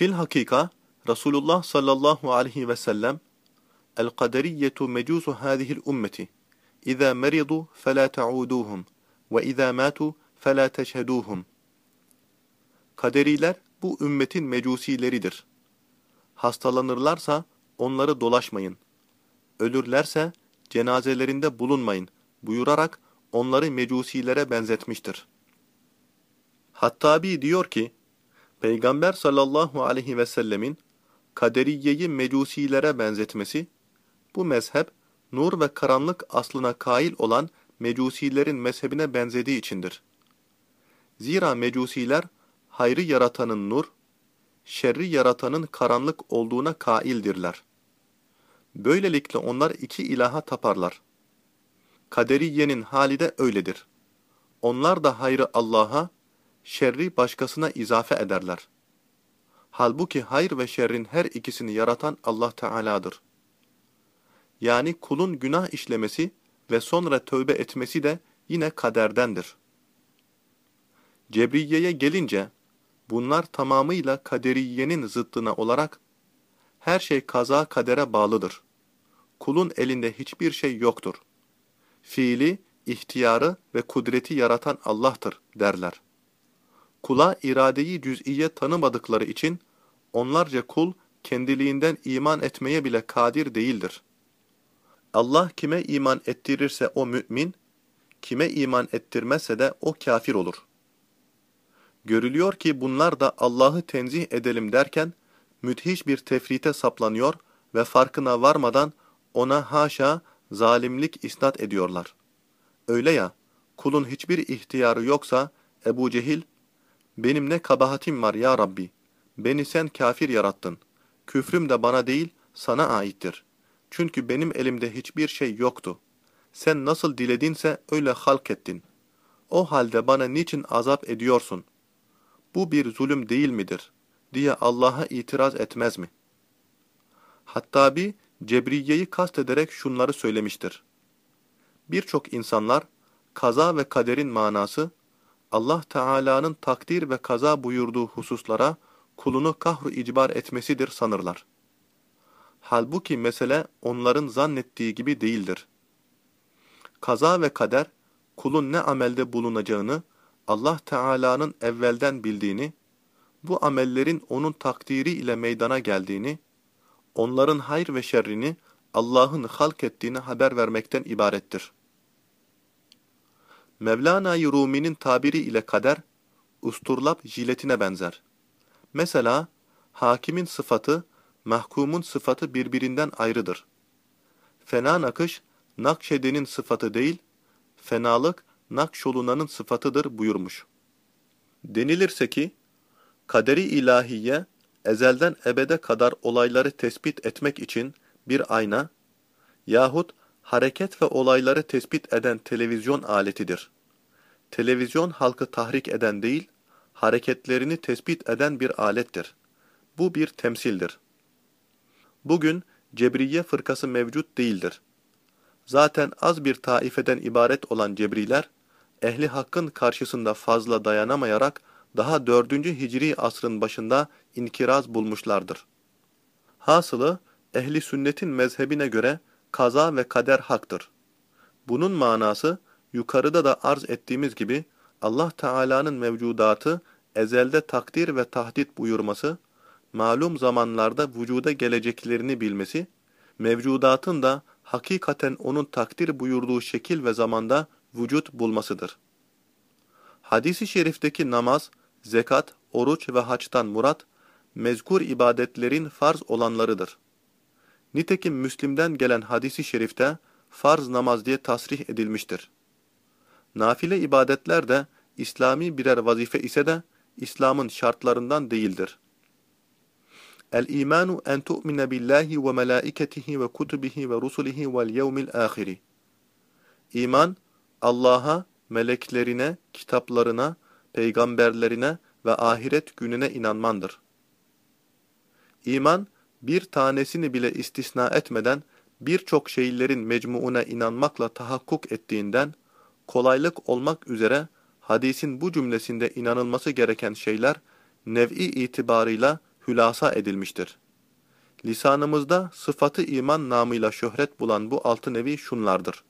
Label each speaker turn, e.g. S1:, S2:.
S1: Fil hakika Resulullah sallallahu aleyhi ve sellem El-kaderiyyetu mecusu hâzihil ümmeti İzâ meridu felâ te'ûdûhum ve izâ mâtu felâ teşhedûhum Kaderiler bu ümmetin mecusileridir. Hastalanırlarsa onları dolaşmayın. Ölürlerse cenazelerinde bulunmayın buyurarak onları mecusilere benzetmiştir. Hattabi diyor ki, Peygamber sallallahu aleyhi ve sellemin kaderiyeyi mecusilere benzetmesi, bu mezhep nur ve karanlık aslına kail olan mecusilerin mezhebine benzediği içindir. Zira mecusiler hayrı yaratanın nur, şerri yaratanın karanlık olduğuna kaildirler. Böylelikle onlar iki ilaha taparlar. Kaderiyenin hali de öyledir. Onlar da hayrı Allah'a, şerri başkasına izafe ederler. Halbuki hayır ve şerrin her ikisini yaratan Allah Teala'dır. Yani kulun günah işlemesi ve sonra tövbe etmesi de yine kaderdendir. Cebriye'ye gelince, bunlar tamamıyla kaderiyenin zıttına olarak, her şey kaza kadere bağlıdır. Kulun elinde hiçbir şey yoktur. Fiili, ihtiyarı ve kudreti yaratan Allah'tır derler. Kula iradeyi cüz'iye tanımadıkları için, onlarca kul kendiliğinden iman etmeye bile kadir değildir. Allah kime iman ettirirse o mümin, kime iman ettirmezse de o kafir olur. Görülüyor ki bunlar da Allah'ı tenzih edelim derken, müthiş bir tefrite saplanıyor ve farkına varmadan ona haşa zalimlik isnat ediyorlar. Öyle ya, kulun hiçbir ihtiyarı yoksa Ebu Cehil, benim ne kabahatim var ya Rabbi, beni sen kafir yarattın, küfrüm de bana değil sana aittir. Çünkü benim elimde hiçbir şey yoktu. Sen nasıl diledinse öyle halk ettin. O halde bana niçin azap ediyorsun? Bu bir zulüm değil midir? diye Allah'a itiraz etmez mi? Hatta bir Cebriye'yi kastederek şunları söylemiştir. Birçok insanlar, kaza ve kaderin manası, Allah Teala'nın takdir ve kaza buyurduğu hususlara kulunu kahru icbar etmesidir sanırlar. Halbuki mesele onların zannettiği gibi değildir. Kaza ve kader, kulun ne amelde bulunacağını, Allah Teala'nın evvelden bildiğini, bu amellerin onun takdiri ile meydana geldiğini, onların hayır ve şerrini Allah'ın halk ettiğini haber vermekten ibarettir. Mevlana-i Rumi'nin tabiri ile kader, usturlap jiletine benzer. Mesela, hakimin sıfatı, mahkumun sıfatı birbirinden ayrıdır. Fena nakış, nakşedenin sıfatı değil, fenalık, nakşolunanın sıfatıdır buyurmuş. Denilirse ki, kaderi ilahiye, ezelden ebede kadar olayları tespit etmek için bir ayna yahut hareket ve olayları tespit eden televizyon aletidir. Televizyon halkı tahrik eden değil, hareketlerini tespit eden bir alettir. Bu bir temsildir. Bugün Cebriye fırkası mevcut değildir. Zaten az bir taifeden ibaret olan Cebriler, ehli hakkın karşısında fazla dayanamayarak daha 4. Hicri asrın başında inkiraz bulmuşlardır. Hasılı, ehli sünnetin mezhebine göre kaza ve kader haktır. Bunun manası, yukarıda da arz ettiğimiz gibi, Allah Teala'nın mevcudatı, ezelde takdir ve tahdit buyurması, malum zamanlarda vücuda geleceklerini bilmesi, mevcudatın da hakikaten onun takdir buyurduğu şekil ve zamanda vücut bulmasıdır. Hadis-i şerifteki namaz, zekat, oruç ve haçtan murat, mezkur ibadetlerin farz olanlarıdır. Nitekim Müslim'den gelen hadisi şerifte farz namaz diye tasrih edilmiştir. Nafile ibadetler de İslami birer vazife ise de İslam'ın şartlarından değildir. El-imanu en tu'mine billahi ve melaiketihi ve kutubihi ve rusulihi vel yevmil ahiri. İman, Allah'a, meleklerine, kitaplarına, peygamberlerine ve ahiret gününe inanmandır. İman, bir tanesini bile istisna etmeden birçok şeylerin mecmuuna inanmakla tahakkuk ettiğinden, kolaylık olmak üzere hadisin bu cümlesinde inanılması gereken şeyler, nev'i itibarıyla hülasa edilmiştir. Lisanımızda sıfatı iman namıyla şöhret bulan bu altı nevi şunlardır.